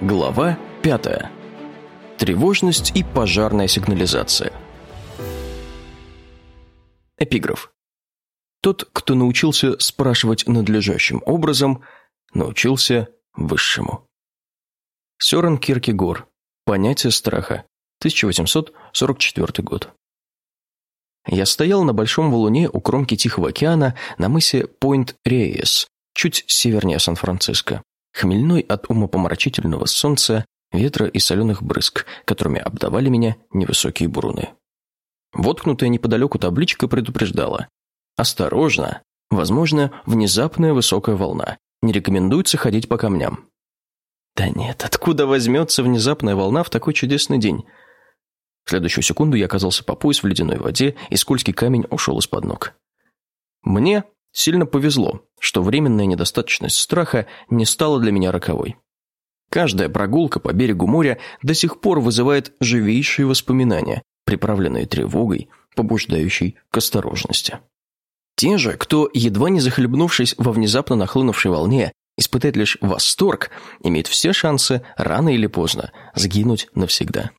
Глава 5. Тревожность и пожарная сигнализация. Эпиграф. Тот, кто научился спрашивать надлежащим образом, научился высшему. Сёрен Киркегор. Понятие страха. 1844 год. Я стоял на большом валуне у кромки Тихого океана на мысе Пойнт-Рейес, чуть севернее Сан-Франциско хмельной от умопомрачительного солнца, ветра и соленых брызг, которыми обдавали меня невысокие буруны. Воткнутая неподалеку табличка предупреждала. «Осторожно! Возможно, внезапная высокая волна. Не рекомендуется ходить по камням». Да нет, откуда возьмется внезапная волна в такой чудесный день? В следующую секунду я оказался по пояс в ледяной воде, и скользкий камень ушел из-под ног. Мне Сильно повезло, что временная недостаточность страха не стала для меня роковой. Каждая прогулка по берегу моря до сих пор вызывает живейшие воспоминания, приправленные тревогой, побуждающей к осторожности. Те же, кто, едва не захлебнувшись во внезапно нахлынувшей волне, испытает лишь восторг, имеет все шансы рано или поздно сгинуть навсегда.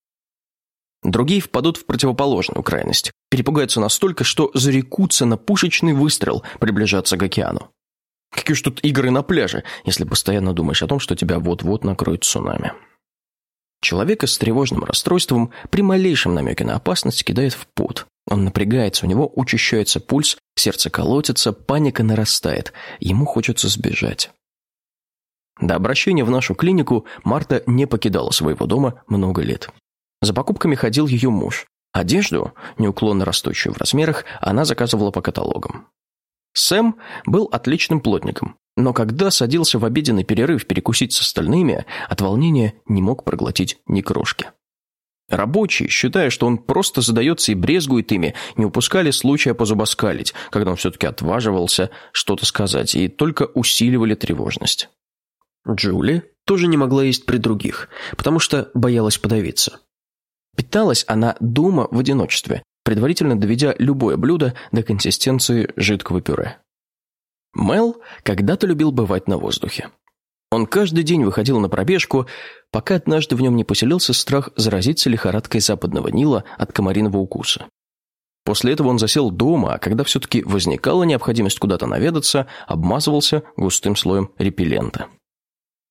Другие впадут в противоположную крайность, перепугаются настолько, что зарекутся на пушечный выстрел приближаться к океану. Какие ж тут игры на пляже, если постоянно думаешь о том, что тебя вот-вот накроет цунами. Человека с тревожным расстройством при малейшем намеке на опасность кидает в пот. Он напрягается, у него учащается пульс, сердце колотится, паника нарастает, ему хочется сбежать. До обращения в нашу клинику Марта не покидала своего дома много лет. За покупками ходил ее муж. Одежду, неуклонно растущую в размерах, она заказывала по каталогам. Сэм был отличным плотником, но когда садился в обеденный перерыв перекусить с остальными, от волнения не мог проглотить ни крошки. Рабочие, считая, что он просто задается и брезгует ими, не упускали случая позубоскалить, когда он все-таки отваживался что-то сказать, и только усиливали тревожность. Джули тоже не могла есть при других, потому что боялась подавиться. Питалась она дома в одиночестве, предварительно доведя любое блюдо до консистенции жидкого пюре. Мел когда-то любил бывать на воздухе. Он каждый день выходил на пробежку, пока однажды в нем не поселился страх заразиться лихорадкой западного Нила от комариного укуса. После этого он засел дома, а когда все-таки возникала необходимость куда-то наведаться, обмазывался густым слоем репеллента.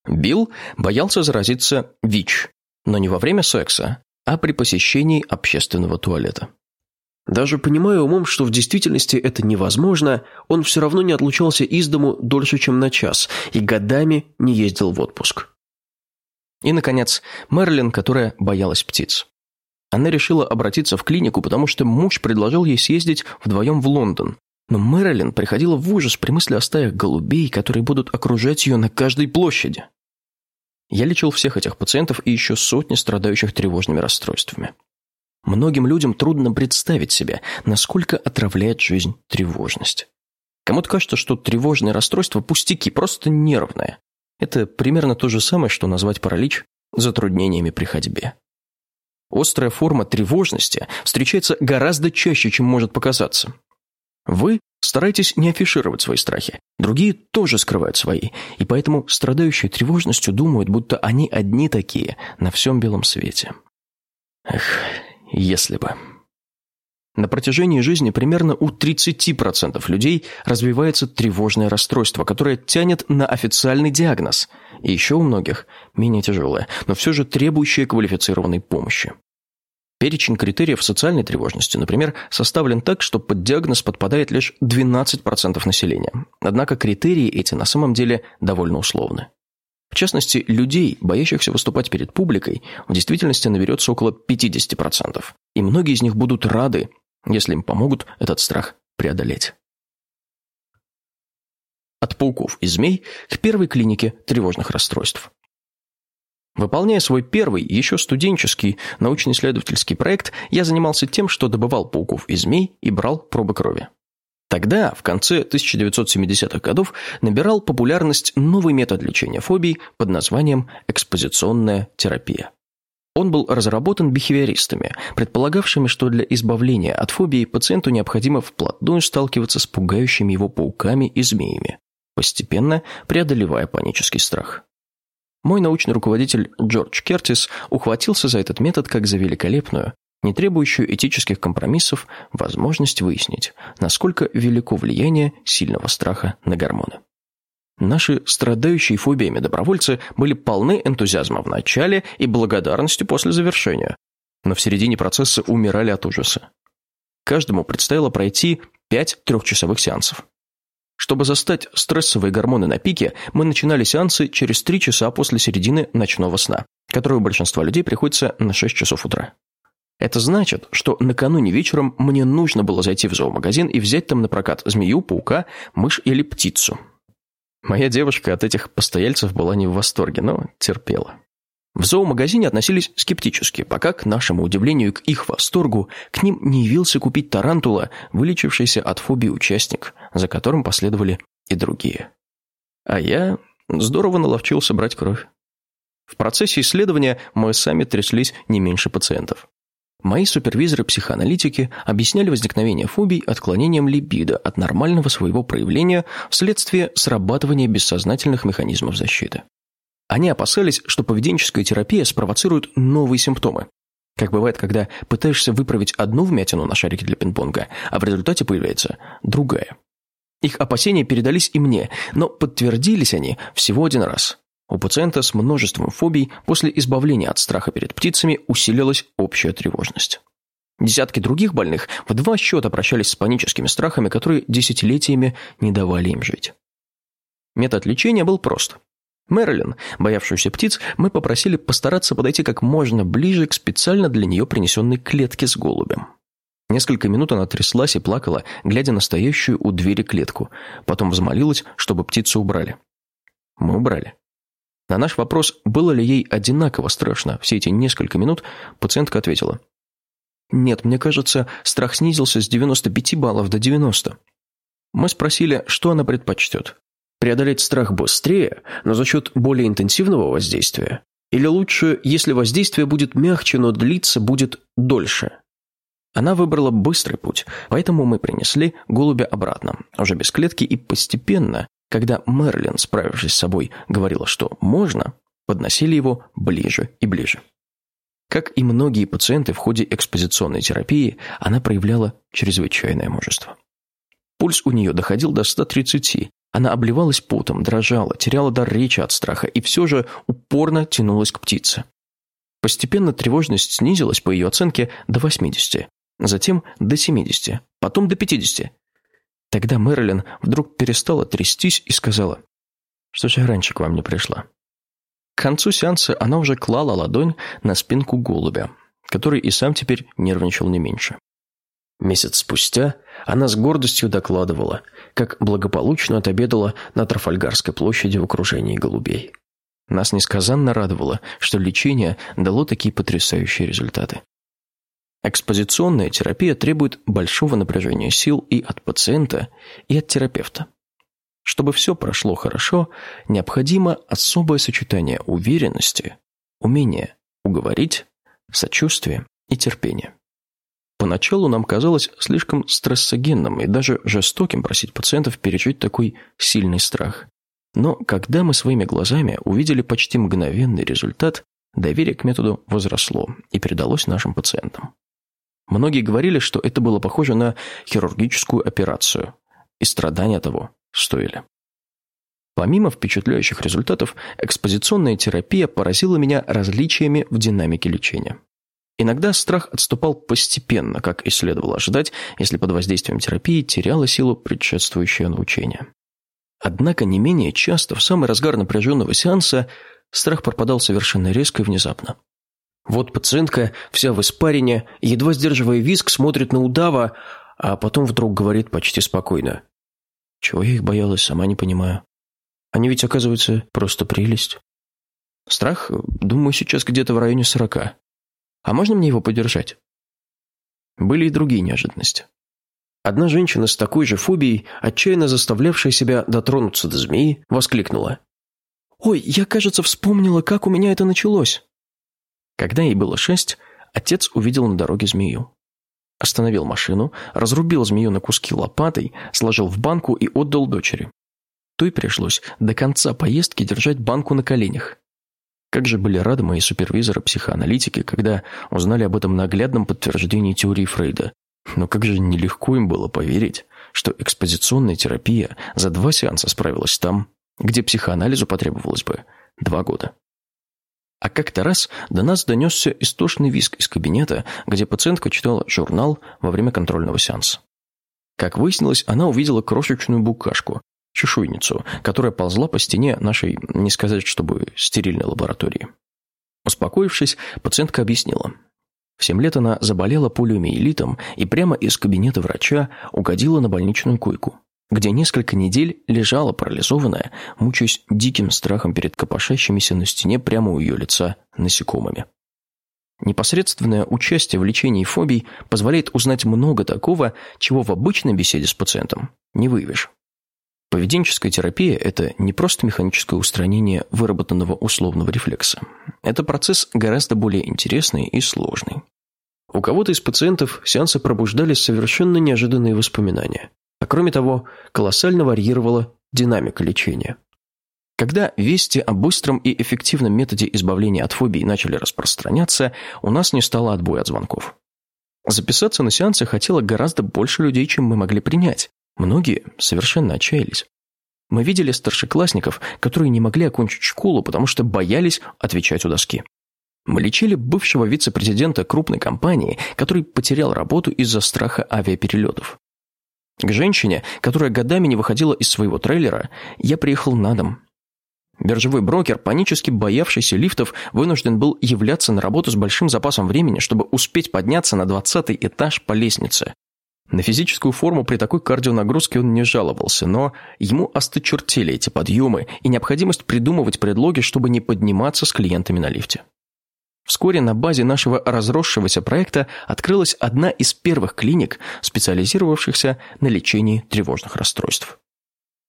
Билл боялся заразиться ВИЧ, но не во время секса, а при посещении общественного туалета. Даже понимая умом, что в действительности это невозможно, он все равно не отлучался из дому дольше, чем на час, и годами не ездил в отпуск. И, наконец, Мерлин, которая боялась птиц. Она решила обратиться в клинику, потому что муж предложил ей съездить вдвоем в Лондон. Но Мэрилин приходила в ужас при мысли о стаях голубей, которые будут окружать ее на каждой площади. Я лечил всех этих пациентов и еще сотни страдающих тревожными расстройствами. Многим людям трудно представить себе, насколько отравляет жизнь тревожность. Кому-то кажется, что тревожное расстройство – пустяки, просто нервное. Это примерно то же самое, что назвать паралич затруднениями при ходьбе. Острая форма тревожности встречается гораздо чаще, чем может показаться. Вы старайтесь не афишировать свои страхи. Другие тоже скрывают свои, и поэтому страдающие тревожностью думают, будто они одни такие на всем белом свете. Эх, если бы. На протяжении жизни примерно у 30% людей развивается тревожное расстройство, которое тянет на официальный диагноз, и еще у многих менее тяжелое, но все же требующее квалифицированной помощи. Перечень критериев социальной тревожности, например, составлен так, что под диагноз подпадает лишь 12% населения. Однако критерии эти на самом деле довольно условны. В частности, людей, боящихся выступать перед публикой, в действительности наберется около 50%. И многие из них будут рады, если им помогут этот страх преодолеть. От пауков и змей к первой клинике тревожных расстройств. Выполняя свой первый, еще студенческий, научно-исследовательский проект, я занимался тем, что добывал пауков и змей и брал пробы крови. Тогда, в конце 1970-х годов, набирал популярность новый метод лечения фобий под названием экспозиционная терапия. Он был разработан бихевиористами, предполагавшими, что для избавления от фобии пациенту необходимо вплотную сталкиваться с пугающими его пауками и змеями, постепенно преодолевая панический страх. Мой научный руководитель Джордж Кертис ухватился за этот метод как за великолепную, не требующую этических компромиссов, возможность выяснить, насколько велико влияние сильного страха на гормоны. Наши страдающие фобиями добровольцы были полны энтузиазма в начале и благодарности после завершения, но в середине процесса умирали от ужаса. Каждому предстояло пройти пять трехчасовых сеансов. Чтобы застать стрессовые гормоны на пике, мы начинали сеансы через три часа после середины ночного сна, который у большинства людей приходится на 6 часов утра. Это значит, что накануне вечером мне нужно было зайти в зоомагазин и взять там на прокат змею, паука, мышь или птицу. Моя девушка от этих постояльцев была не в восторге, но терпела. В зоомагазине относились скептически, пока, к нашему удивлению и к их восторгу, к ним не явился купить тарантула, вылечившийся от фобии участник, за которым последовали и другие. А я здорово наловчился брать кровь. В процессе исследования мы сами тряслись не меньше пациентов. Мои супервизоры-психоаналитики объясняли возникновение фобий отклонением либидо от нормального своего проявления вследствие срабатывания бессознательных механизмов защиты. Они опасались, что поведенческая терапия спровоцирует новые симптомы. Как бывает, когда пытаешься выправить одну вмятину на шарике для пинг-понга, а в результате появляется другая. Их опасения передались и мне, но подтвердились они всего один раз. У пациента с множеством фобий после избавления от страха перед птицами усилилась общая тревожность. Десятки других больных в два счета прощались с паническими страхами, которые десятилетиями не давали им жить. Метод лечения был прост. Мэрилин, боявшуюся птиц, мы попросили постараться подойти как можно ближе к специально для нее принесенной клетке с голубем. Несколько минут она тряслась и плакала, глядя на стоящую у двери клетку. Потом взмолилась, чтобы птицу убрали. Мы убрали. На наш вопрос, было ли ей одинаково страшно все эти несколько минут, пациентка ответила. «Нет, мне кажется, страх снизился с 95 баллов до 90». Мы спросили, что она предпочтет. Преодолеть страх быстрее, но за счет более интенсивного воздействия? Или лучше, если воздействие будет мягче, но длиться будет дольше? Она выбрала быстрый путь, поэтому мы принесли голубя обратно, уже без клетки и постепенно, когда Мерлин, справившись с собой, говорила, что можно, подносили его ближе и ближе. Как и многие пациенты в ходе экспозиционной терапии, она проявляла чрезвычайное мужество. Пульс у нее доходил до 130, она обливалась потом, дрожала, теряла дар речи от страха и все же упорно тянулась к птице. Постепенно тревожность снизилась, по ее оценке, до 80, затем до 70, потом до 50, Тогда Мэрилин вдруг перестала трястись и сказала, что же раньше к вам не пришла. К концу сеанса она уже клала ладонь на спинку голубя, который и сам теперь нервничал не меньше. Месяц спустя она с гордостью докладывала, как благополучно отобедала на Трафальгарской площади в окружении голубей. Нас несказанно радовало, что лечение дало такие потрясающие результаты. Экспозиционная терапия требует большого напряжения сил и от пациента, и от терапевта. Чтобы все прошло хорошо, необходимо особое сочетание уверенности, умения уговорить, сочувствия и терпения. Поначалу нам казалось слишком стрессогенным и даже жестоким просить пациентов пережить такой сильный страх. Но когда мы своими глазами увидели почти мгновенный результат, доверие к методу возросло и передалось нашим пациентам. Многие говорили, что это было похоже на хирургическую операцию, и страдания того стоили. Помимо впечатляющих результатов, экспозиционная терапия поразила меня различиями в динамике лечения. Иногда страх отступал постепенно, как и следовало ожидать, если под воздействием терапии теряло силу предшествующее научение. Однако не менее часто, в самый разгар напряженного сеанса, страх пропадал совершенно резко и внезапно. Вот пациентка, вся в испарине, едва сдерживая виск, смотрит на удава, а потом вдруг говорит почти спокойно. Чего я их боялась, сама не понимаю. Они ведь, оказывается, просто прелесть. Страх, думаю, сейчас где-то в районе сорока. А можно мне его подержать? Были и другие неожиданности. Одна женщина с такой же фобией, отчаянно заставлявшая себя дотронуться до змеи, воскликнула. «Ой, я, кажется, вспомнила, как у меня это началось». Когда ей было шесть, отец увидел на дороге змею. Остановил машину, разрубил змею на куски лопатой, сложил в банку и отдал дочери. Той пришлось до конца поездки держать банку на коленях. Как же были рады мои супервизоры-психоаналитики, когда узнали об этом наглядном подтверждении теории Фрейда. Но как же нелегко им было поверить, что экспозиционная терапия за два сеанса справилась там, где психоанализу потребовалось бы два года. А как-то раз до нас донесся истошный визг из кабинета, где пациентка читала журнал во время контрольного сеанса. Как выяснилось, она увидела крошечную букашку, чешуйницу, которая ползла по стене нашей, не сказать, чтобы стерильной лаборатории. Успокоившись, пациентка объяснила. В 7 лет она заболела полиомиелитом и прямо из кабинета врача угодила на больничную койку где несколько недель лежала парализованная, мучаясь диким страхом перед копошащимися на стене прямо у ее лица насекомыми. Непосредственное участие в лечении фобий позволяет узнать много такого, чего в обычной беседе с пациентом не выявишь. Поведенческая терапия – это не просто механическое устранение выработанного условного рефлекса. Это процесс гораздо более интересный и сложный. У кого-то из пациентов сеансы пробуждали совершенно неожиданные воспоминания. А кроме того, колоссально варьировала динамика лечения. Когда вести о быстром и эффективном методе избавления от фобий начали распространяться, у нас не стало отбоя от звонков. Записаться на сеансы хотело гораздо больше людей, чем мы могли принять. Многие совершенно отчаялись. Мы видели старшеклассников, которые не могли окончить школу, потому что боялись отвечать у доски. Мы лечили бывшего вице-президента крупной компании, который потерял работу из-за страха авиаперелетов. К женщине, которая годами не выходила из своего трейлера, я приехал на дом. Биржевой брокер, панически боявшийся лифтов, вынужден был являться на работу с большим запасом времени, чтобы успеть подняться на двадцатый этаж по лестнице. На физическую форму при такой кардионагрузке он не жаловался, но ему осточертели эти подъемы и необходимость придумывать предлоги, чтобы не подниматься с клиентами на лифте. Вскоре на базе нашего разросшегося проекта открылась одна из первых клиник, специализировавшихся на лечении тревожных расстройств.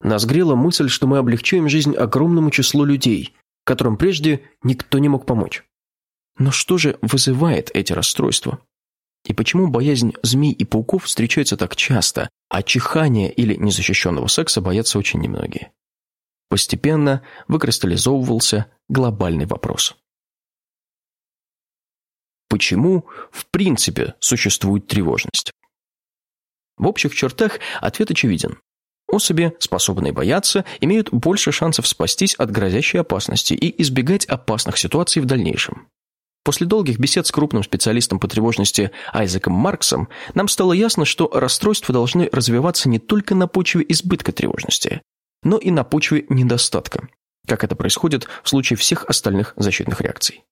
Нас грела мысль, что мы облегчаем жизнь огромному числу людей, которым прежде никто не мог помочь. Но что же вызывает эти расстройства? И почему боязнь змей и пауков встречается так часто, а чихания или незащищенного секса боятся очень немногие? Постепенно выкристаллизовывался глобальный вопрос. Почему, в принципе, существует тревожность? В общих чертах ответ очевиден. Особи, способные бояться, имеют больше шансов спастись от грозящей опасности и избегать опасных ситуаций в дальнейшем. После долгих бесед с крупным специалистом по тревожности Айзеком Марксом нам стало ясно, что расстройства должны развиваться не только на почве избытка тревожности, но и на почве недостатка, как это происходит в случае всех остальных защитных реакций.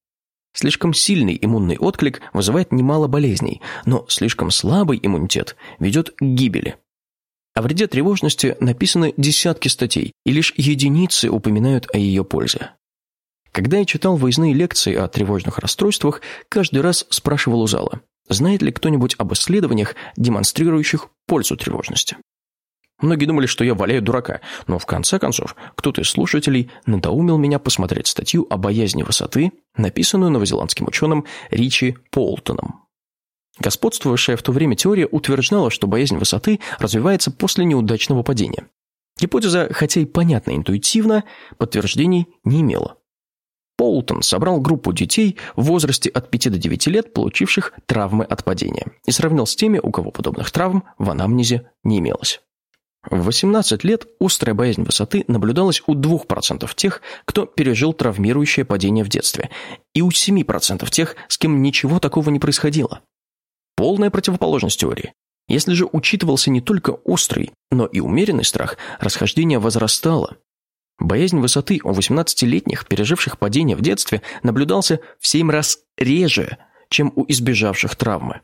Слишком сильный иммунный отклик вызывает немало болезней, но слишком слабый иммунитет ведет к гибели. О вреде тревожности написаны десятки статей, и лишь единицы упоминают о ее пользе. Когда я читал выездные лекции о тревожных расстройствах, каждый раз спрашивал у зала, знает ли кто-нибудь об исследованиях, демонстрирующих пользу тревожности. Многие думали, что я валяю дурака, но в конце концов кто-то из слушателей надоумил меня посмотреть статью о боязни высоты, написанную новозеландским ученым Ричи Полтоном. Господствовавшая в то время теория утверждала, что боязнь высоты развивается после неудачного падения. Гипотеза, хотя и понятна интуитивно, подтверждений не имела. Полтон собрал группу детей в возрасте от 5 до 9 лет, получивших травмы от падения, и сравнил с теми, у кого подобных травм в анамнезе не имелось. В 18 лет острая боязнь высоты наблюдалась у 2% тех, кто пережил травмирующее падение в детстве, и у 7% тех, с кем ничего такого не происходило. Полная противоположность теории. Если же учитывался не только острый, но и умеренный страх, расхождение возрастало. Боязнь высоты у 18-летних, переживших падение в детстве, наблюдался в 7 раз реже, чем у избежавших травмы.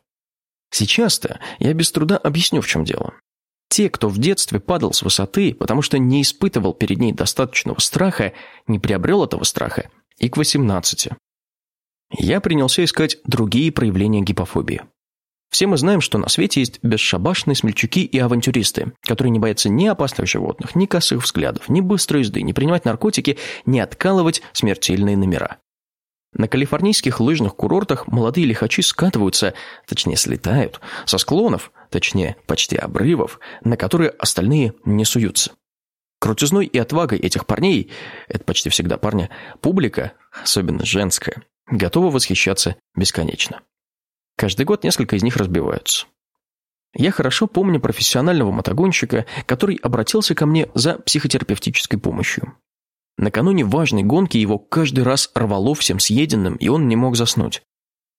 Сейчас-то я без труда объясню, в чем дело. Те, кто в детстве падал с высоты, потому что не испытывал перед ней достаточного страха, не приобрел этого страха и к 18. Я принялся искать другие проявления гипофобии. Все мы знаем, что на свете есть бесшабашные смельчаки и авантюристы, которые не боятся ни опасных животных, ни косых взглядов, ни быстрой езды, ни принимать наркотики, ни откалывать смертельные номера. На калифорнийских лыжных курортах молодые лихачи скатываются, точнее слетают, со склонов, точнее почти обрывов, на которые остальные не суются. Крутизной и отвагой этих парней, это почти всегда парня, публика, особенно женская, готова восхищаться бесконечно. Каждый год несколько из них разбиваются. Я хорошо помню профессионального мотогонщика, который обратился ко мне за психотерапевтической помощью. Накануне важной гонки его каждый раз рвало всем съеденным, и он не мог заснуть.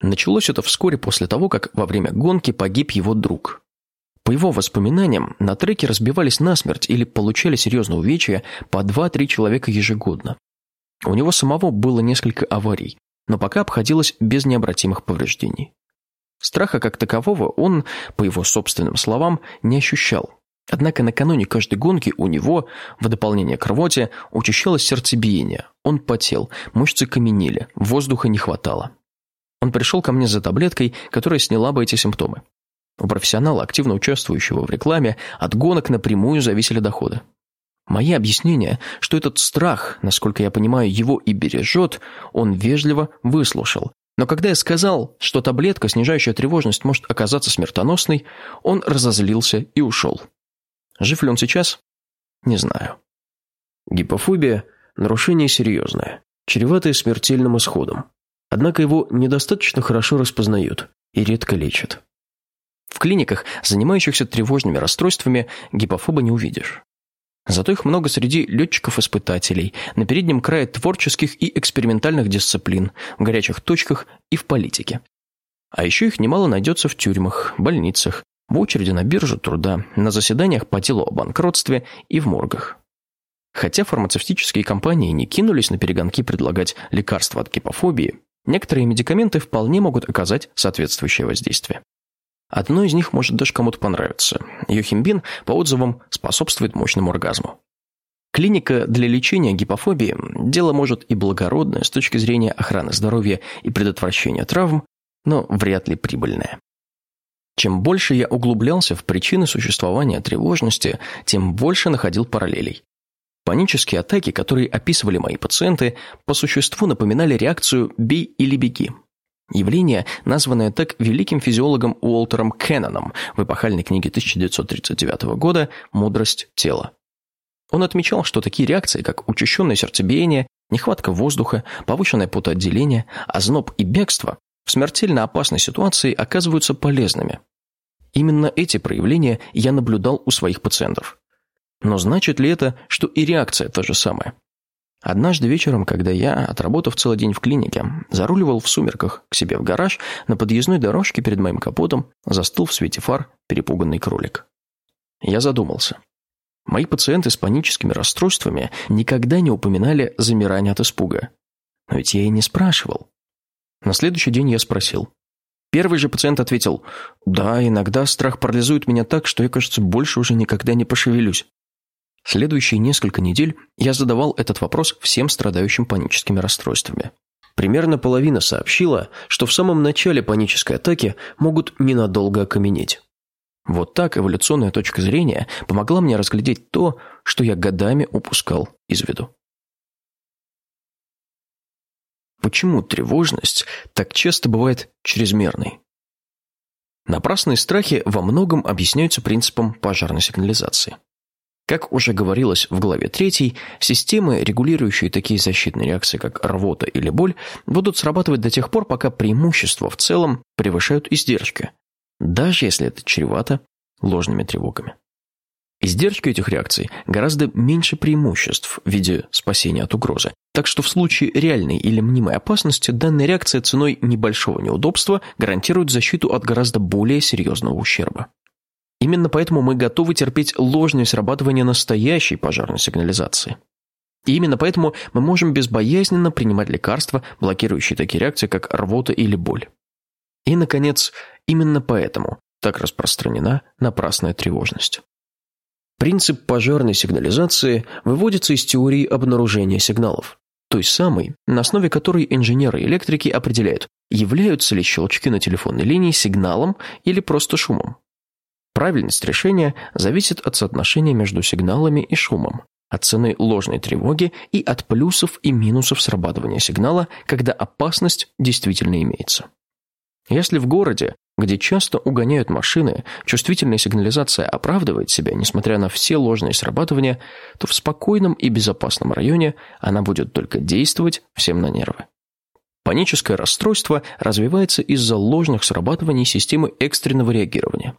Началось это вскоре после того, как во время гонки погиб его друг. По его воспоминаниям, на треке разбивались насмерть или получали серьезные увечья по 2-3 человека ежегодно. У него самого было несколько аварий, но пока обходилось без необратимых повреждений. Страха как такового он, по его собственным словам, не ощущал. Однако накануне каждой гонки у него, в дополнение к рвоте, учащалось сердцебиение. Он потел, мышцы каменели, воздуха не хватало. Он пришел ко мне за таблеткой, которая сняла бы эти симптомы. У профессионала, активно участвующего в рекламе, от гонок напрямую зависели доходы. Мои объяснения, что этот страх, насколько я понимаю, его и бережет, он вежливо выслушал. Но когда я сказал, что таблетка, снижающая тревожность, может оказаться смертоносной, он разозлился и ушел. Жив ли он сейчас? Не знаю. Гипофобия – нарушение серьезное, чреватое смертельным исходом. Однако его недостаточно хорошо распознают и редко лечат. В клиниках, занимающихся тревожными расстройствами, гипофоба не увидишь. Зато их много среди летчиков-испытателей, на переднем крае творческих и экспериментальных дисциплин, в горячих точках и в политике. А еще их немало найдется в тюрьмах, больницах, в очереди на биржу труда, на заседаниях по делу о банкротстве и в моргах. Хотя фармацевтические компании не кинулись на перегонки предлагать лекарства от гипофобии, некоторые медикаменты вполне могут оказать соответствующее воздействие. Одно из них может даже кому-то понравиться. Йохимбин, по отзывам, способствует мощному оргазму. Клиника для лечения гипофобии – дело, может, и благородное с точки зрения охраны здоровья и предотвращения травм, но вряд ли прибыльное. Чем больше я углублялся в причины существования тревожности, тем больше находил параллелей. Панические атаки, которые описывали мои пациенты, по существу напоминали реакцию «бей или беги». Явление, названное так великим физиологом Уолтером Кенноном в эпохальной книге 1939 года «Мудрость тела». Он отмечал, что такие реакции, как учащенное сердцебиение, нехватка воздуха, повышенное потоотделение, озноб и бегство, в смертельно опасной ситуации оказываются полезными. Именно эти проявления я наблюдал у своих пациентов. Но значит ли это, что и реакция та же самая? Однажды вечером, когда я, отработав целый день в клинике, заруливал в сумерках к себе в гараж, на подъездной дорожке перед моим капотом застыл в свете фар перепуганный кролик. Я задумался. Мои пациенты с паническими расстройствами никогда не упоминали замирание от испуга. Но ведь я и не спрашивал. На следующий день я спросил. Первый же пациент ответил, «Да, иногда страх парализует меня так, что я, кажется, больше уже никогда не пошевелюсь». Следующие несколько недель я задавал этот вопрос всем страдающим паническими расстройствами. Примерно половина сообщила, что в самом начале панической атаки могут ненадолго окаменеть. Вот так эволюционная точка зрения помогла мне разглядеть то, что я годами упускал из виду. Почему тревожность так часто бывает чрезмерной? Напрасные страхи во многом объясняются принципом пожарной сигнализации. Как уже говорилось в главе 3, системы, регулирующие такие защитные реакции, как рвота или боль, будут срабатывать до тех пор, пока преимущества в целом превышают издержки, даже если это чревато ложными тревогами. Издержки этих реакций гораздо меньше преимуществ в виде спасения от угрозы, так что в случае реальной или мнимой опасности данная реакция ценой небольшого неудобства гарантирует защиту от гораздо более серьезного ущерба. Именно поэтому мы готовы терпеть ложное срабатывание настоящей пожарной сигнализации. И именно поэтому мы можем безбоязненно принимать лекарства, блокирующие такие реакции, как рвота или боль. И, наконец, именно поэтому так распространена напрасная тревожность. Принцип пожарной сигнализации выводится из теории обнаружения сигналов, той самой, на основе которой инженеры и электрики определяют, являются ли щелчки на телефонной линии сигналом или просто шумом. Правильность решения зависит от соотношения между сигналами и шумом, от цены ложной тревоги и от плюсов и минусов срабатывания сигнала, когда опасность действительно имеется. Если в городе, где часто угоняют машины, чувствительная сигнализация оправдывает себя, несмотря на все ложные срабатывания, то в спокойном и безопасном районе она будет только действовать всем на нервы. Паническое расстройство развивается из-за ложных срабатываний системы экстренного реагирования.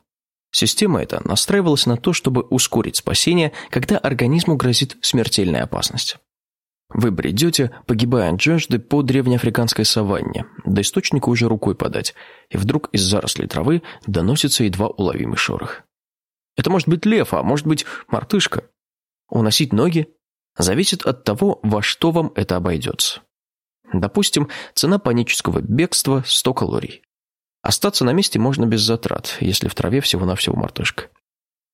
Система эта настраивалась на то, чтобы ускорить спасение, когда организму грозит смертельная опасность. Вы бредете, погибая от жажды по древнеафриканской саванне, до источника уже рукой подать, и вдруг из зарослей травы доносится едва уловимый шорох. Это может быть лев, а может быть мартышка. Уносить ноги зависит от того, во что вам это обойдется. Допустим, цена панического бегства – 100 калорий. Остаться на месте можно без затрат, если в траве всего-навсего мартышка.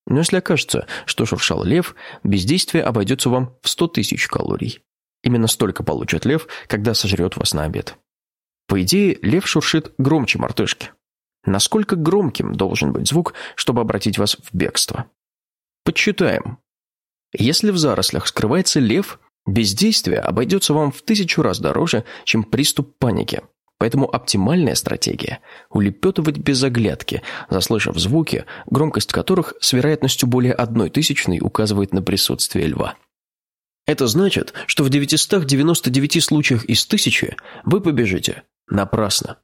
Но если окажется, что шуршал лев, бездействие обойдется вам в 100 тысяч калорий. Именно столько получит лев, когда сожрет вас на обед. По идее, лев шуршит громче мартышки. Насколько громким должен быть звук, чтобы обратить вас в бегство? Подсчитаем. Если в зарослях скрывается лев, бездействие обойдется вам в тысячу раз дороже, чем приступ паники – Поэтому оптимальная стратегия – улепетывать без оглядки, заслышав звуки, громкость которых с вероятностью более одной тысячной указывает на присутствие льва. Это значит, что в 999 случаях из тысячи вы побежите напрасно.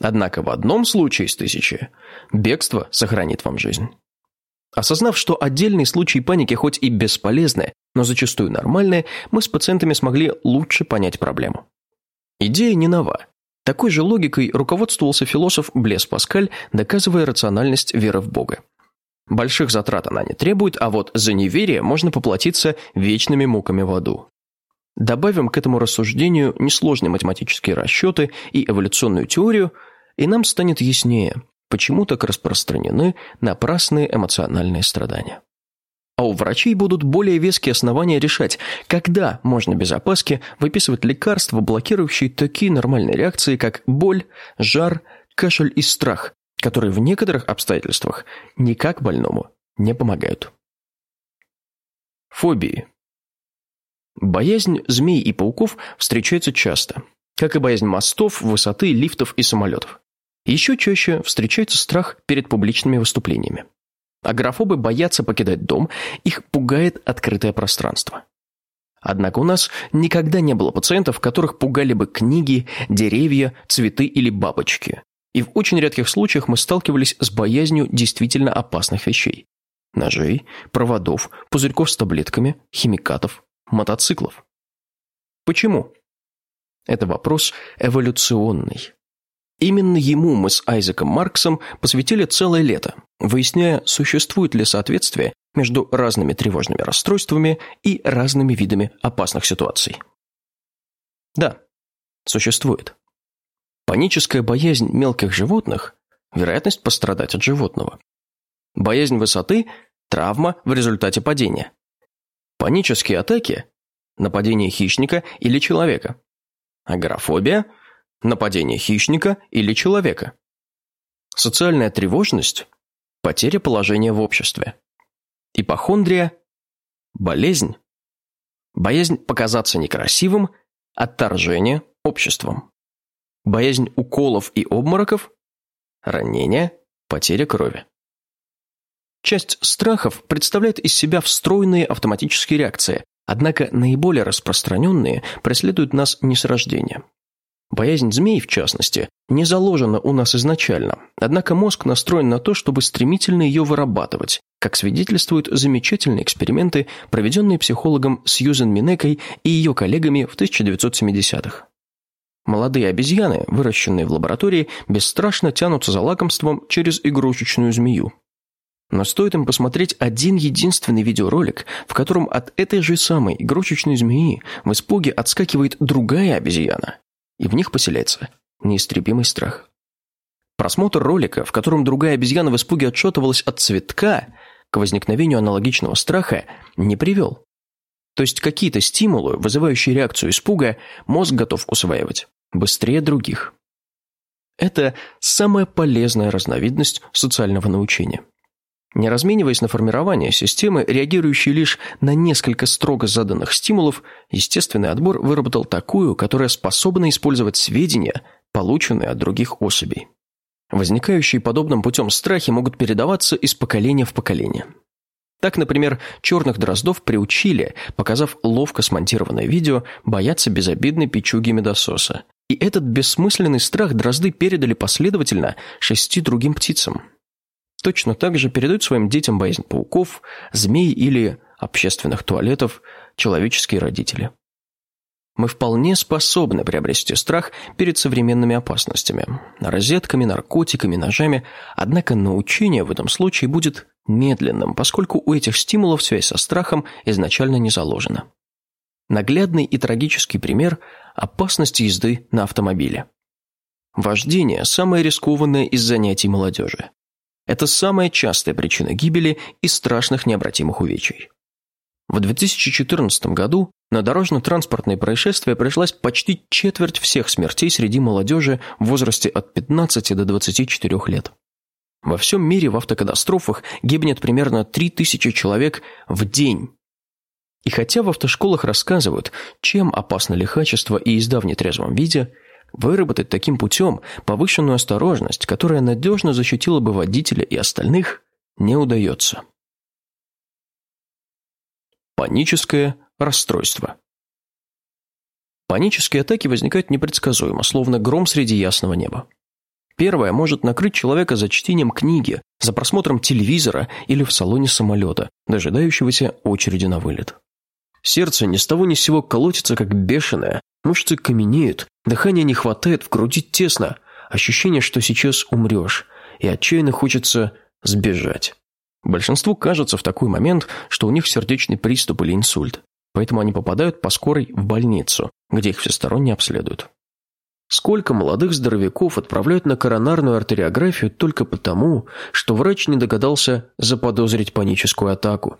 Однако в одном случае из тысячи бегство сохранит вам жизнь. Осознав, что отдельные случаи паники хоть и бесполезны, но зачастую нормальные, мы с пациентами смогли лучше понять проблему. Идея не нова. Такой же логикой руководствовался философ Блес Паскаль, доказывая рациональность веры в Бога. Больших затрат она не требует, а вот за неверие можно поплатиться вечными муками в аду. Добавим к этому рассуждению несложные математические расчеты и эволюционную теорию, и нам станет яснее, почему так распространены напрасные эмоциональные страдания. А у врачей будут более веские основания решать, когда можно без опаски выписывать лекарства, блокирующие такие нормальные реакции, как боль, жар, кашель и страх, которые в некоторых обстоятельствах никак больному не помогают. Фобии. Боязнь змей и пауков встречается часто, как и боязнь мостов, высоты, лифтов и самолетов. Еще чаще встречается страх перед публичными выступлениями. Агорафобы боятся покидать дом, их пугает открытое пространство. Однако у нас никогда не было пациентов, которых пугали бы книги, деревья, цветы или бабочки. И в очень редких случаях мы сталкивались с боязнью действительно опасных вещей. Ножей, проводов, пузырьков с таблетками, химикатов, мотоциклов. Почему? Это вопрос эволюционный. Именно ему мы с Айзеком Марксом посвятили целое лето, выясняя, существует ли соответствие между разными тревожными расстройствами и разными видами опасных ситуаций. Да, существует. Паническая боязнь мелких животных – вероятность пострадать от животного. Боязнь высоты – травма в результате падения. Панические атаки – нападение хищника или человека. Агорафобия – нападение хищника или человека. Социальная тревожность – потеря положения в обществе. Ипохондрия – болезнь. Боязнь показаться некрасивым – отторжение обществом. Боязнь уколов и обмороков – ранение, потеря крови. Часть страхов представляет из себя встроенные автоматические реакции, однако наиболее распространенные преследуют нас не с рождения. Боязнь змей, в частности, не заложена у нас изначально, однако мозг настроен на то, чтобы стремительно ее вырабатывать, как свидетельствуют замечательные эксперименты, проведенные психологом Сьюзен Минекой и ее коллегами в 1970-х. Молодые обезьяны, выращенные в лаборатории, бесстрашно тянутся за лакомством через игрушечную змею. Но стоит им посмотреть один единственный видеоролик, в котором от этой же самой игрушечной змеи в испуге отскакивает другая обезьяна, и в них поселяется неистребимый страх. Просмотр ролика, в котором другая обезьяна в испуге отшатывалась от цветка, к возникновению аналогичного страха не привел. То есть какие-то стимулы, вызывающие реакцию испуга, мозг готов усваивать быстрее других. Это самая полезная разновидность социального научения. Не размениваясь на формирование системы, реагирующей лишь на несколько строго заданных стимулов, естественный отбор выработал такую, которая способна использовать сведения, полученные от других особей. Возникающие подобным путем страхи могут передаваться из поколения в поколение. Так, например, черных дроздов приучили, показав ловко смонтированное видео, бояться безобидной печуги медососа. И этот бессмысленный страх дрозды передали последовательно шести другим птицам. Точно так же передают своим детям боязнь пауков, змей или общественных туалетов человеческие родители. Мы вполне способны приобрести страх перед современными опасностями, розетками, наркотиками, ножами, однако научение в этом случае будет медленным, поскольку у этих стимулов связь со страхом изначально не заложена. Наглядный и трагический пример – опасность езды на автомобиле. Вождение – самое рискованное из занятий молодежи. Это самая частая причина гибели и страшных необратимых увечий. В 2014 году на дорожно-транспортные происшествия пришлась почти четверть всех смертей среди молодежи в возрасте от 15 до 24 лет. Во всем мире в автокатастрофах гибнет примерно 3000 человек в день. И хотя в автошколах рассказывают, чем опасно лихачество и езда в нетрезвом виде, выработать таким путем повышенную осторожность, которая надежно защитила бы водителя и остальных, не удается. Паническое расстройство. Панические атаки возникают непредсказуемо, словно гром среди ясного неба. Первое может накрыть человека за чтением книги, за просмотром телевизора или в салоне самолета, дожидающегося очереди на вылет. Сердце ни с того ни с сего колотится, как бешеное, мышцы каменеют, дыхания не хватает, в груди тесно, ощущение, что сейчас умрешь, и отчаянно хочется сбежать. Большинству кажется в такой момент, что у них сердечный приступ или инсульт, поэтому они попадают по скорой в больницу, где их всесторонне обследуют. Сколько молодых здоровяков отправляют на коронарную артериографию только потому, что врач не догадался заподозрить паническую атаку.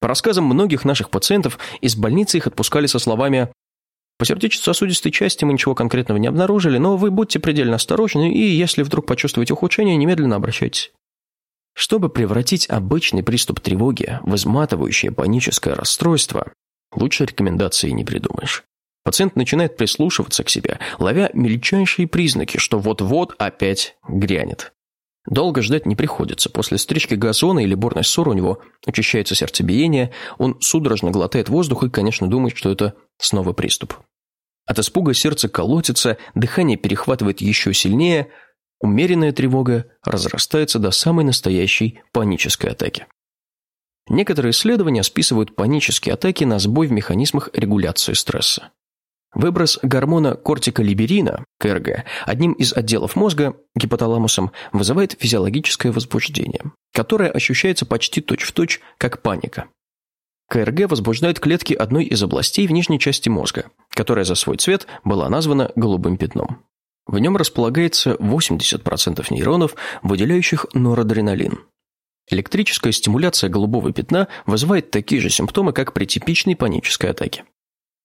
По рассказам многих наших пациентов, из больницы их отпускали со словами «По сердечно-сосудистой части мы ничего конкретного не обнаружили, но вы будьте предельно осторожны, и если вдруг почувствуете ухудшение, немедленно обращайтесь». Чтобы превратить обычный приступ тревоги в изматывающее паническое расстройство, лучше рекомендации не придумаешь. Пациент начинает прислушиваться к себе, ловя мельчайшие признаки, что вот-вот опять грянет. Долго ждать не приходится. После стрижки газона или борной ссоры у него учащается сердцебиение, он судорожно глотает воздух и, конечно, думает, что это снова приступ. От испуга сердце колотится, дыхание перехватывает еще сильнее, умеренная тревога разрастается до самой настоящей панической атаки. Некоторые исследования списывают панические атаки на сбой в механизмах регуляции стресса. Выброс гормона кортиколиберина, КРГ, одним из отделов мозга, гипоталамусом, вызывает физиологическое возбуждение, которое ощущается почти точь-в-точь, точь, как паника. КРГ возбуждает клетки одной из областей в нижней части мозга, которая за свой цвет была названа голубым пятном. В нем располагается 80% нейронов, выделяющих норадреналин. Электрическая стимуляция голубого пятна вызывает такие же симптомы, как при типичной панической атаке.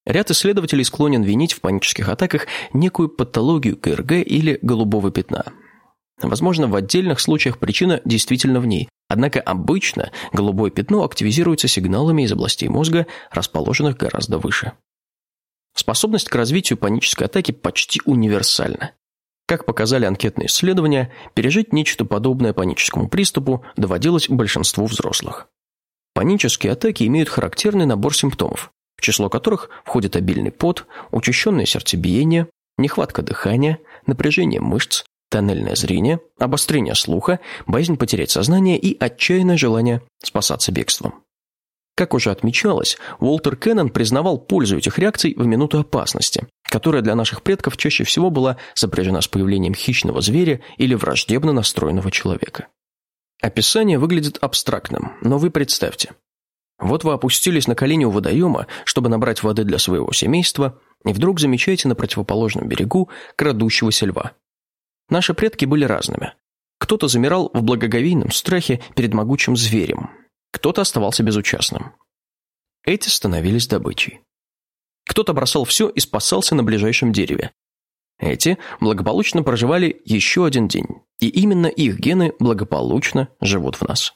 Ряд исследователей склонен винить в панических атаках некую патологию КРГ или голубого пятна. Возможно, в отдельных случаях причина действительно в ней, однако обычно голубое пятно активизируется сигналами из областей мозга, расположенных гораздо выше. Способность к развитию панической атаки почти универсальна. Как показали анкетные исследования, пережить нечто подобное паническому приступу доводилось большинству взрослых. Панические атаки имеют характерный набор симптомов, число которых входит обильный пот, учащенное сердцебиение, нехватка дыхания, напряжение мышц, тоннельное зрение, обострение слуха, боязнь потерять сознание и отчаянное желание спасаться бегством. Как уже отмечалось, Уолтер Кеннон признавал пользу этих реакций в минуту опасности, которая для наших предков чаще всего была сопряжена с появлением хищного зверя или враждебно настроенного человека. Описание выглядит абстрактным, но вы представьте, вот вы опустились на колени у водоема, чтобы набрать воды для своего семейства, и вдруг замечаете на противоположном берегу крадущегося льва. Наши предки были разными. Кто-то замирал в благоговейном страхе перед могучим зверем, кто-то оставался безучастным. Эти становились добычей. Кто-то бросал все и спасался на ближайшем дереве. Эти благополучно проживали еще один день, и именно их гены благополучно живут в нас.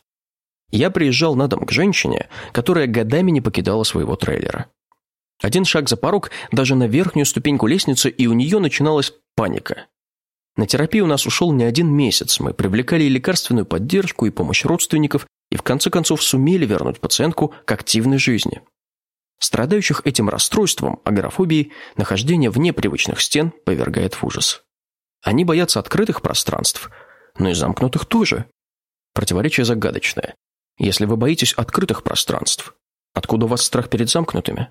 Я приезжал на дом к женщине, которая годами не покидала своего трейлера. Один шаг за порог, даже на верхнюю ступеньку лестницы, и у нее начиналась паника. На терапию у нас ушел не один месяц. Мы привлекали и лекарственную поддержку, и помощь родственников, и в конце концов сумели вернуть пациентку к активной жизни. Страдающих этим расстройством, агорафобией, нахождение вне привычных стен повергает в ужас. Они боятся открытых пространств, но и замкнутых тоже. Противоречие загадочное. Если вы боитесь открытых пространств, откуда у вас страх перед замкнутыми?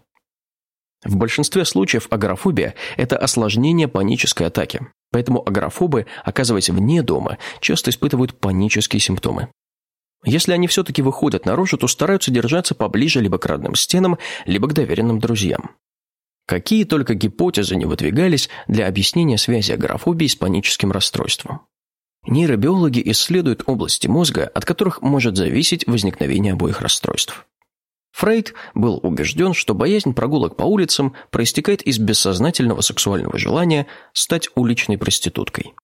В большинстве случаев агорафобия – это осложнение панической атаки. Поэтому агорафобы, оказываясь вне дома, часто испытывают панические симптомы. Если они все-таки выходят наружу, то стараются держаться поближе либо к родным стенам, либо к доверенным друзьям. Какие только гипотезы не выдвигались для объяснения связи агорафобии с паническим расстройством. Нейробиологи исследуют области мозга, от которых может зависеть возникновение обоих расстройств. Фрейд был убежден, что боязнь прогулок по улицам проистекает из бессознательного сексуального желания стать уличной проституткой.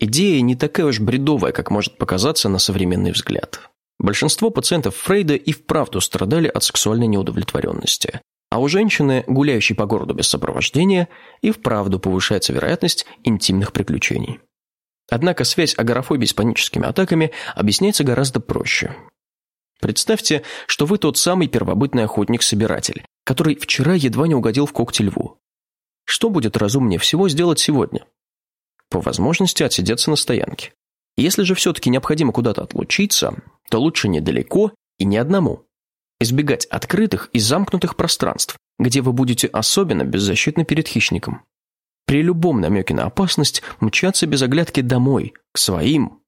Идея не такая уж бредовая, как может показаться на современный взгляд. Большинство пациентов Фрейда и вправду страдали от сексуальной неудовлетворенности. А у женщины, гуляющей по городу без сопровождения, и вправду повышается вероятность интимных приключений. Однако связь агорафобии с паническими атаками объясняется гораздо проще. Представьте, что вы тот самый первобытный охотник-собиратель, который вчера едва не угодил в когти льву. Что будет разумнее всего сделать сегодня? По возможности отсидеться на стоянке. Если же все-таки необходимо куда-то отлучиться, то лучше недалеко и не одному. Избегать открытых и замкнутых пространств, где вы будете особенно беззащитны перед хищником. При любом намеке на опасность мчаться без оглядки домой, к своим,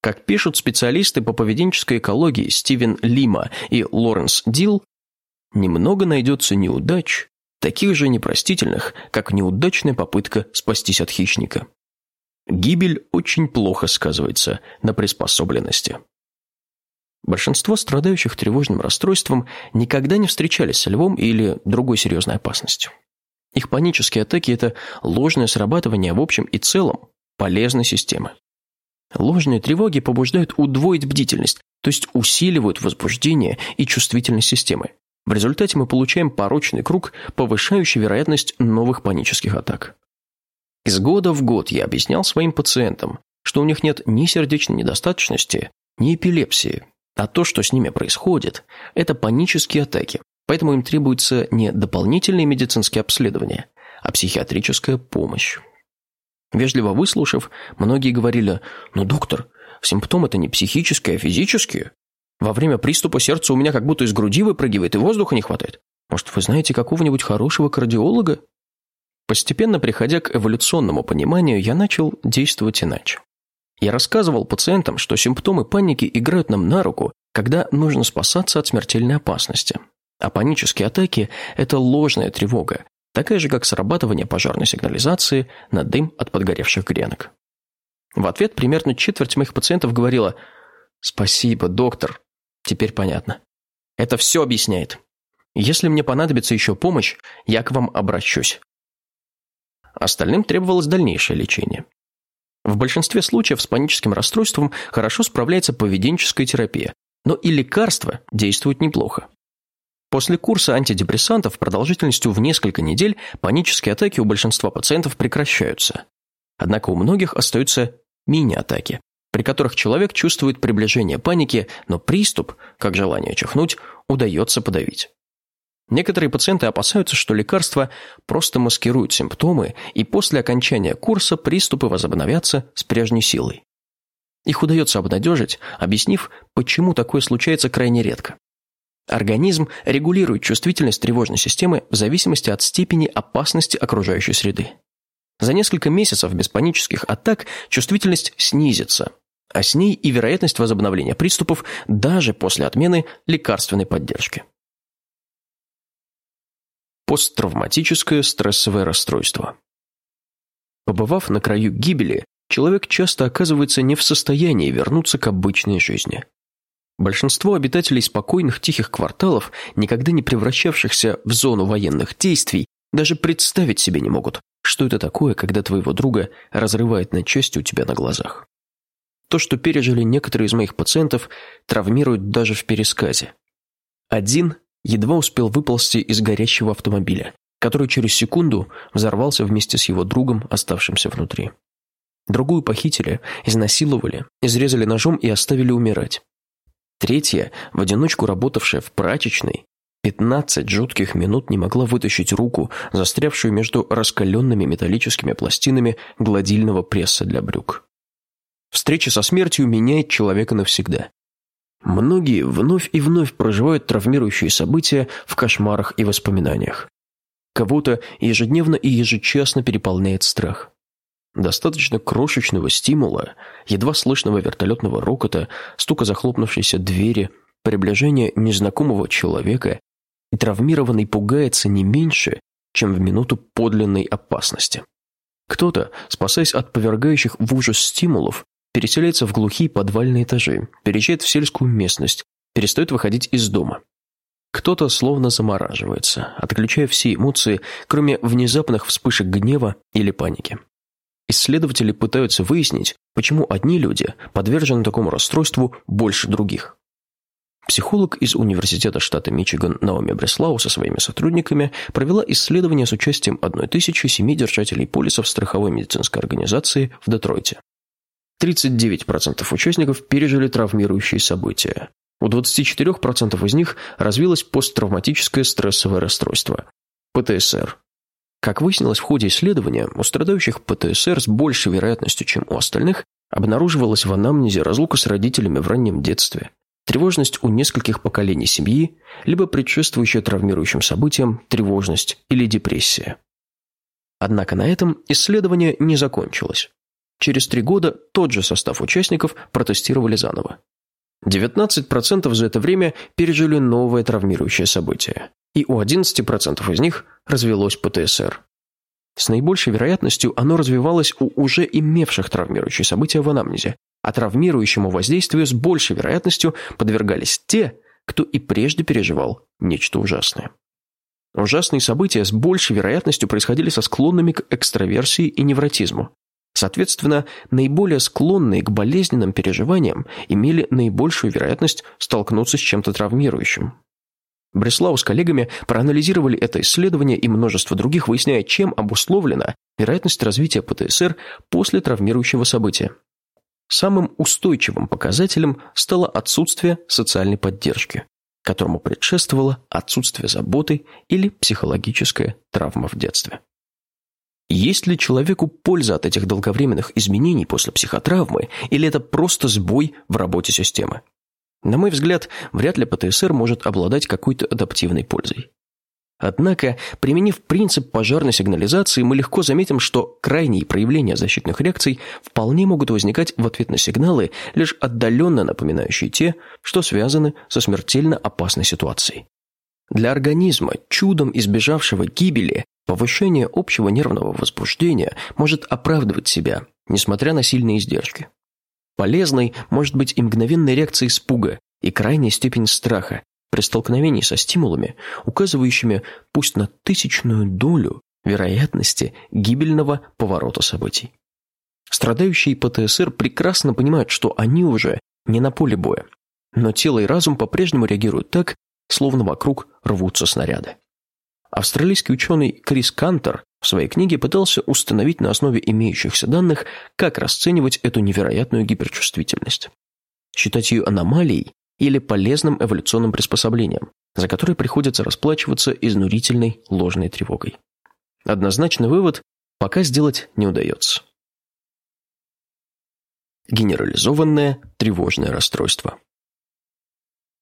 как пишут специалисты по поведенческой экологии Стивен Лима и Лоренс Дилл, немного найдется неудач, таких же непростительных, как неудачная попытка спастись от хищника. Гибель очень плохо сказывается на приспособленности. Большинство страдающих тревожным расстройством никогда не встречались со львом или другой серьезной опасностью. Их панические атаки – это ложное срабатывание в общем и целом полезной системы. Ложные тревоги побуждают удвоить бдительность, то есть усиливают возбуждение и чувствительность системы. В результате мы получаем порочный круг, повышающий вероятность новых панических атак. Из года в год я объяснял своим пациентам, что у них нет ни сердечной недостаточности, ни эпилепсии, а то, что с ними происходит, это панические атаки, поэтому им требуется не дополнительные медицинские обследования, а психиатрическая помощь. Вежливо выслушав, многие говорили, «Ну, доктор, симптомы-то не психические, а физические. Во время приступа сердце у меня как будто из груди выпрыгивает и воздуха не хватает. Может, вы знаете какого-нибудь хорошего кардиолога?» Постепенно приходя к эволюционному пониманию, я начал действовать иначе. Я рассказывал пациентам, что симптомы паники играют нам на руку, когда нужно спасаться от смертельной опасности. А панические атаки – это ложная тревога, такая же, как срабатывание пожарной сигнализации на дым от подгоревших гренок. В ответ примерно четверть моих пациентов говорила «Спасибо, доктор, теперь понятно. Это все объясняет. Если мне понадобится еще помощь, я к вам обращусь». Остальным требовалось дальнейшее лечение. В большинстве случаев с паническим расстройством хорошо справляется поведенческая терапия, но и лекарства действуют неплохо. После курса антидепрессантов продолжительностью в несколько недель панические атаки у большинства пациентов прекращаются. Однако у многих остаются мини-атаки, при которых человек чувствует приближение паники, но приступ, как желание чихнуть, удается подавить. Некоторые пациенты опасаются, что лекарства просто маскируют симптомы, и после окончания курса приступы возобновятся с прежней силой. Их удается обнадежить, объяснив, почему такое случается крайне редко. Организм регулирует чувствительность тревожной системы в зависимости от степени опасности окружающей среды. За несколько месяцев без панических атак чувствительность снизится, а с ней и вероятность возобновления приступов даже после отмены лекарственной поддержки. Посттравматическое стрессовое расстройство. Побывав на краю гибели, человек часто оказывается не в состоянии вернуться к обычной жизни. Большинство обитателей спокойных тихих кварталов, никогда не превращавшихся в зону военных действий, даже представить себе не могут, что это такое, когда твоего друга разрывает на части у тебя на глазах. То, что пережили некоторые из моих пациентов, травмирует даже в пересказе. Один едва успел выползти из горящего автомобиля, который через секунду взорвался вместе с его другом, оставшимся внутри. Другую похитили, изнасиловали, изрезали ножом и оставили умирать. Третья, в одиночку работавшая в прачечной, 15 жутких минут не могла вытащить руку, застрявшую между раскаленными металлическими пластинами гладильного пресса для брюк. Встреча со смертью меняет человека навсегда. Многие вновь и вновь проживают травмирующие события в кошмарах и воспоминаниях. Кого-то ежедневно и ежечасно переполняет страх. Достаточно крошечного стимула, едва слышного вертолетного рокота, стука захлопнувшейся двери, приближения незнакомого человека, и травмированный пугается не меньше, чем в минуту подлинной опасности. Кто-то, спасаясь от повергающих в ужас стимулов, переселяется в глухие подвальные этажи, переезжает в сельскую местность, перестает выходить из дома. Кто-то словно замораживается, отключая все эмоции, кроме внезапных вспышек гнева или паники. Исследователи пытаются выяснить, почему одни люди подвержены такому расстройству больше других. Психолог из Университета штата Мичиган Наоми Бреслау со своими сотрудниками провела исследование с участием 1007 держателей полисов страховой медицинской организации в Детройте. 39% участников пережили травмирующие события. У 24% из них развилось посттравматическое стрессовое расстройство – ПТСР. Как выяснилось в ходе исследования, у страдающих ПТСР с большей вероятностью, чем у остальных, обнаруживалась в анамнезе разлука с родителями в раннем детстве, тревожность у нескольких поколений семьи, либо предшествующая травмирующим событиям тревожность или депрессия. Однако на этом исследование не закончилось. Через три года тот же состав участников протестировали заново. 19% за это время пережили новое травмирующее событие, и у 11% из них развелось ПТСР. С наибольшей вероятностью оно развивалось у уже имевших травмирующие события в анамнезе, а травмирующему воздействию с большей вероятностью подвергались те, кто и прежде переживал нечто ужасное. Ужасные события с большей вероятностью происходили со склонными к экстраверсии и невротизму. Соответственно, наиболее склонные к болезненным переживаниям имели наибольшую вероятность столкнуться с чем-то травмирующим. Бреслау с коллегами проанализировали это исследование и множество других, выясняя, чем обусловлена вероятность развития ПТСР после травмирующего события. Самым устойчивым показателем стало отсутствие социальной поддержки, которому предшествовало отсутствие заботы или психологическая травма в детстве. Есть ли человеку польза от этих долговременных изменений после психотравмы, или это просто сбой в работе системы? На мой взгляд, вряд ли ПТСР может обладать какой-то адаптивной пользой. Однако, применив принцип пожарной сигнализации, мы легко заметим, что крайние проявления защитных реакций вполне могут возникать в ответ на сигналы, лишь отдаленно напоминающие те, что связаны со смертельно опасной ситуацией. Для организма, чудом избежавшего гибели, повышение общего нервного возбуждения может оправдывать себя, несмотря на сильные издержки. Полезной может быть и мгновенная реакция испуга, и крайняя степень страха, при столкновении со стимулами, указывающими пусть на тысячную долю вероятности гибельного поворота событий. Страдающие ПТСР прекрасно понимают, что они уже не на поле боя, но тело и разум по-прежнему реагируют так, словно вокруг рвутся снаряды. Австралийский ученый Крис Кантер в своей книге пытался установить на основе имеющихся данных, как расценивать эту невероятную гиперчувствительность. Считать ее аномалией или полезным эволюционным приспособлением, за которое приходится расплачиваться изнурительной ложной тревогой. Однозначный вывод пока сделать не удается. Генерализованное тревожное расстройство.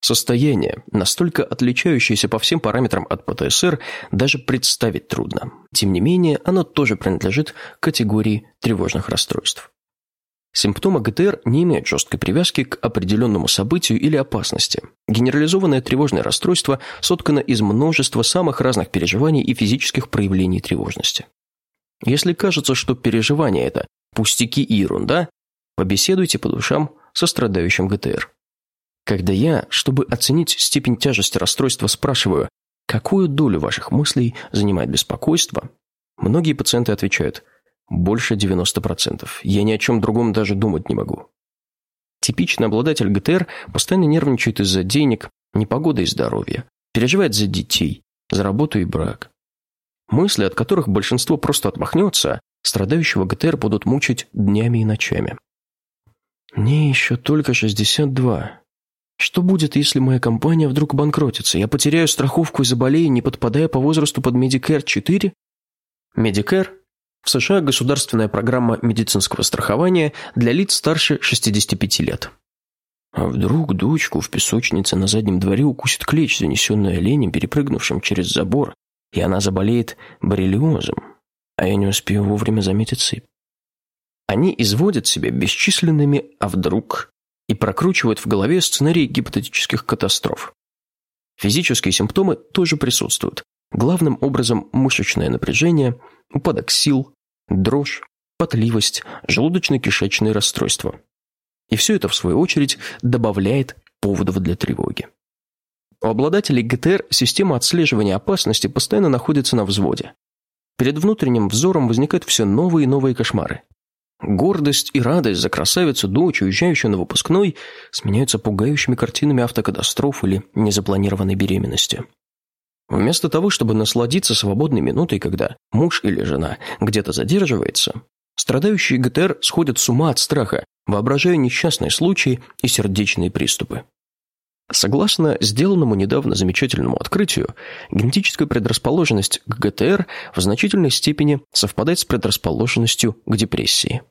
Состояние, настолько отличающееся по всем параметрам от ПТСР, даже представить трудно. Тем не менее, оно тоже принадлежит к категории тревожных расстройств. Симптомы ГТР не имеют жесткой привязки к определенному событию или опасности. Генерализованное тревожное расстройство соткано из множества самых разных переживаний и физических проявлений тревожности. Если кажется, что переживания – это пустяки и ерунда, побеседуйте по душам со страдающим ГТР. Когда я, чтобы оценить степень тяжести расстройства, спрашиваю, какую долю ваших мыслей занимает беспокойство, многие пациенты отвечают – больше 90%. Я ни о чем другом даже думать не могу. Типичный обладатель ГТР постоянно нервничает из-за денег, непогоды и здоровья. Переживает за детей, за работу и брак. Мысли, от которых большинство просто отмахнется, страдающего ГТР будут мучить днями и ночами. Мне еще только 62. Что будет, если моя компания вдруг банкротится? Я потеряю страховку и заболею, не подпадая по возрасту под Medicare 4? Medicare в США государственная программа медицинского страхования для лиц старше 65 лет. А вдруг дочку в песочнице на заднем дворе укусит клещ, занесенный оленем, перепрыгнувшим через забор, и она заболеет боррелиозом, а я не успею вовремя заметить сыпь. Они изводят себя бесчисленными «а вдруг» и прокручивают в голове сценарии гипотетических катастроф. Физические симптомы тоже присутствуют. Главным образом мышечное напряжение, упадок сил, дрожь, потливость, желудочно-кишечные расстройства. И все это, в свою очередь, добавляет поводов для тревоги. У обладателей ГТР система отслеживания опасности постоянно находится на взводе. Перед внутренним взором возникают все новые и новые кошмары. Гордость и радость за красавицу дочь, уезжающую на выпускной, сменяются пугающими картинами автокатастроф или незапланированной беременности. Вместо того, чтобы насладиться свободной минутой, когда муж или жена где-то задерживается, страдающие ГТР сходят с ума от страха, воображая несчастные случаи и сердечные приступы. Согласно сделанному недавно замечательному открытию, генетическая предрасположенность к ГТР в значительной степени совпадает с предрасположенностью к депрессии.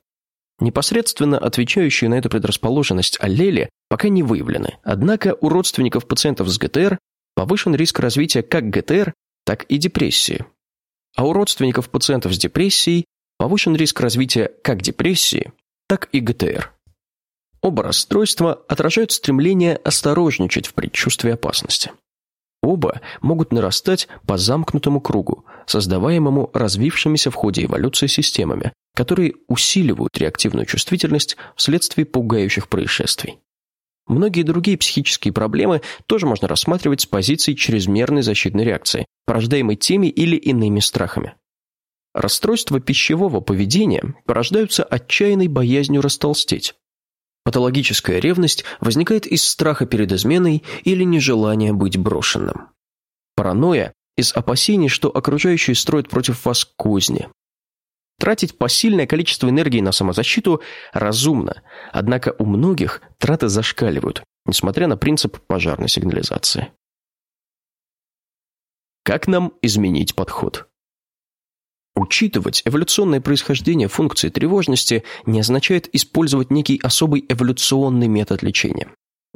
Непосредственно отвечающие на эту предрасположенность аллели пока не выявлены, однако у родственников пациентов с ГТР повышен риск развития как ГТР, так и депрессии. А у родственников пациентов с депрессией повышен риск развития как депрессии, так и ГТР. Оба расстройства отражают стремление осторожничать в предчувствии опасности. Оба могут нарастать по замкнутому кругу, создаваемому развившимися в ходе эволюции системами, которые усиливают реактивную чувствительность вследствие пугающих происшествий. Многие другие психические проблемы тоже можно рассматривать с позиции чрезмерной защитной реакции, порождаемой теми или иными страхами. Расстройства пищевого поведения порождаются отчаянной боязнью растолстеть. Патологическая ревность возникает из страха перед изменой или нежелания быть брошенным. Паранойя – из опасений, что окружающие строят против вас козни, Тратить посильное количество энергии на самозащиту разумно, однако у многих траты зашкаливают, несмотря на принцип пожарной сигнализации. Как нам изменить подход? Учитывать эволюционное происхождение функции тревожности не означает использовать некий особый эволюционный метод лечения.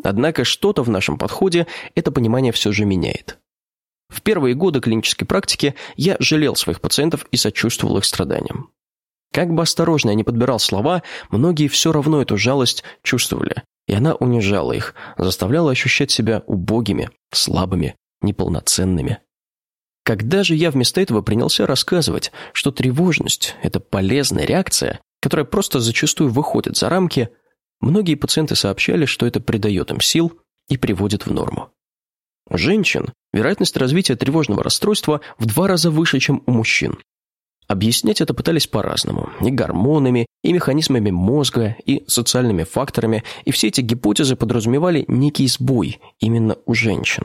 Однако что-то в нашем подходе это понимание все же меняет. В первые годы клинической практики я жалел своих пациентов и сочувствовал их страданиям. Как бы осторожно я ни подбирал слова, многие все равно эту жалость чувствовали, и она унижала их, заставляла ощущать себя убогими, слабыми, неполноценными. Когда же я вместо этого принялся рассказывать, что тревожность – это полезная реакция, которая просто зачастую выходит за рамки, многие пациенты сообщали, что это придает им сил и приводит в норму. У женщин вероятность развития тревожного расстройства в два раза выше, чем у мужчин. Объяснять это пытались по-разному. И гормонами, и механизмами мозга, и социальными факторами, и все эти гипотезы подразумевали некий сбой именно у женщин.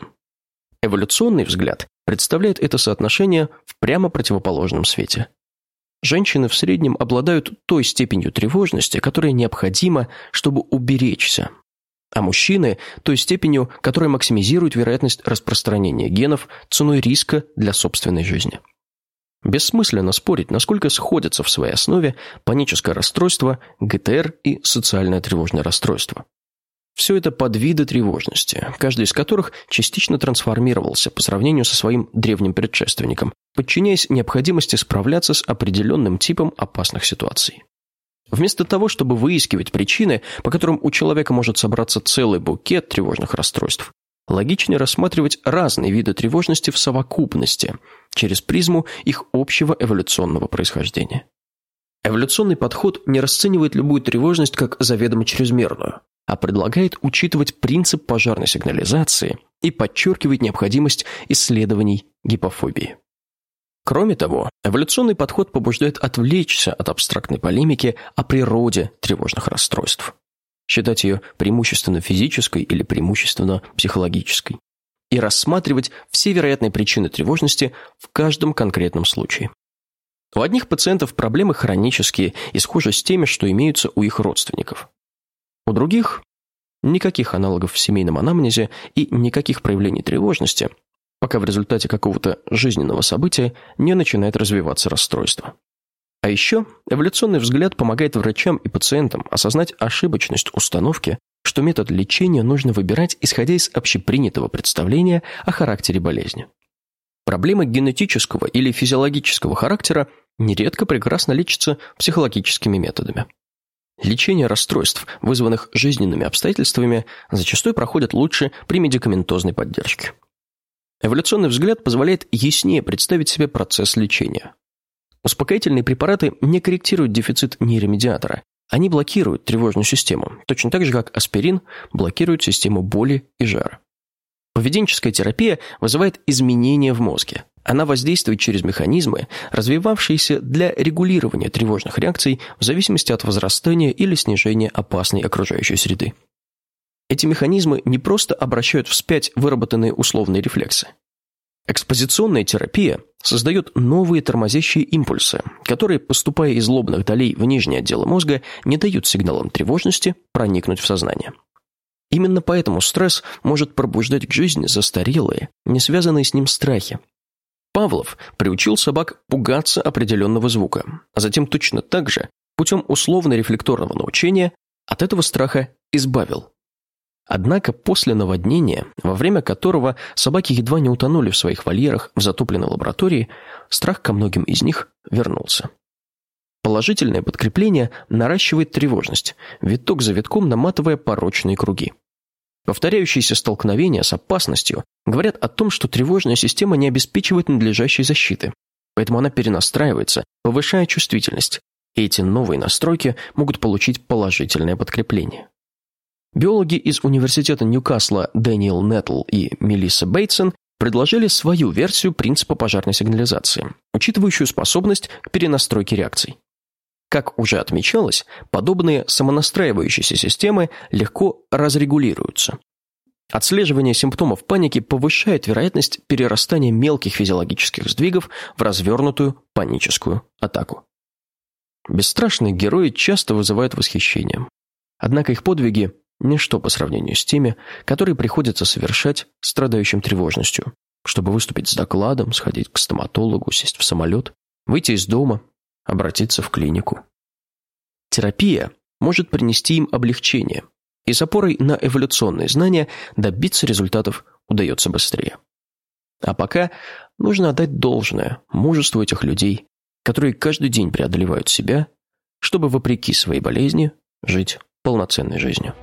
Эволюционный взгляд представляет это соотношение в прямо противоположном свете. Женщины в среднем обладают той степенью тревожности, которая необходима, чтобы уберечься, а мужчины – той степенью, которая максимизирует вероятность распространения генов ценой риска для собственной жизни. Бессмысленно спорить, насколько сходятся в своей основе паническое расстройство, ГТР и социальное тревожное расстройство. Все это подвиды тревожности, каждый из которых частично трансформировался по сравнению со своим древним предшественником, подчиняясь необходимости справляться с определенным типом опасных ситуаций. Вместо того, чтобы выискивать причины, по которым у человека может собраться целый букет тревожных расстройств, логичнее рассматривать разные виды тревожности в совокупности, через призму их общего эволюционного происхождения. Эволюционный подход не расценивает любую тревожность как заведомо чрезмерную, а предлагает учитывать принцип пожарной сигнализации и подчеркивает необходимость исследований гипофобии. Кроме того, эволюционный подход побуждает отвлечься от абстрактной полемики о природе тревожных расстройств, считать ее преимущественно физической или преимущественно психологической, и рассматривать все вероятные причины тревожности в каждом конкретном случае. У одних пациентов проблемы хронические и схожи с теми, что имеются у их родственников. У других никаких аналогов в семейном анамнезе и никаких проявлений тревожности, пока в результате какого-то жизненного события не начинает развиваться расстройство. А еще эволюционный взгляд помогает врачам и пациентам осознать ошибочность установки, что метод лечения нужно выбирать, исходя из общепринятого представления о характере болезни. Проблемы генетического или физиологического характера нередко прекрасно лечатся психологическими методами. Лечение расстройств, вызванных жизненными обстоятельствами, зачастую проходит лучше при медикаментозной поддержке. Эволюционный взгляд позволяет яснее представить себе процесс лечения. Успокоительные препараты не корректируют дефицит нейромедиатора, они блокируют тревожную систему, точно так же, как аспирин блокирует систему боли и жара. Поведенческая терапия вызывает изменения в мозге. Она воздействует через механизмы, развивавшиеся для регулирования тревожных реакций в зависимости от возрастания или снижения опасной окружающей среды. Эти механизмы не просто обращают вспять выработанные условные рефлексы. Экспозиционная терапия создает новые тормозящие импульсы, которые, поступая из лобных долей в нижние отделы мозга, не дают сигналам тревожности проникнуть в сознание. Именно поэтому стресс может пробуждать к жизни застарелые, не связанные с ним страхи. Павлов приучил собак пугаться определенного звука, а затем точно так же, путем условно-рефлекторного научения, от этого страха избавил. Однако после наводнения, во время которого собаки едва не утонули в своих вольерах в затопленной лаборатории, страх ко многим из них вернулся. Положительное подкрепление наращивает тревожность, виток за витком наматывая порочные круги. Повторяющиеся столкновения с опасностью говорят о том, что тревожная система не обеспечивает надлежащей защиты, поэтому она перенастраивается, повышая чувствительность, и эти новые настройки могут получить положительное подкрепление. Биологи из Университета Ньюкасла Дэниел Неттл и Мелисса Бейтсон предложили свою версию принципа пожарной сигнализации, учитывающую способность к перенастройке реакций. Как уже отмечалось, подобные самонастраивающиеся системы легко разрегулируются. Отслеживание симптомов паники повышает вероятность перерастания мелких физиологических сдвигов в развернутую паническую атаку. Бесстрашные герои часто вызывают восхищение. Однако их подвиги – ничто по сравнению с теми, которые приходится совершать страдающим тревожностью, чтобы выступить с докладом, сходить к стоматологу, сесть в самолет, выйти из дома, обратиться в клинику. Терапия может принести им облегчение, и с опорой на эволюционные знания добиться результатов удается быстрее. А пока нужно отдать должное мужеству этих людей, которые каждый день преодолевают себя, чтобы, вопреки своей болезни, жить полноценной жизнью.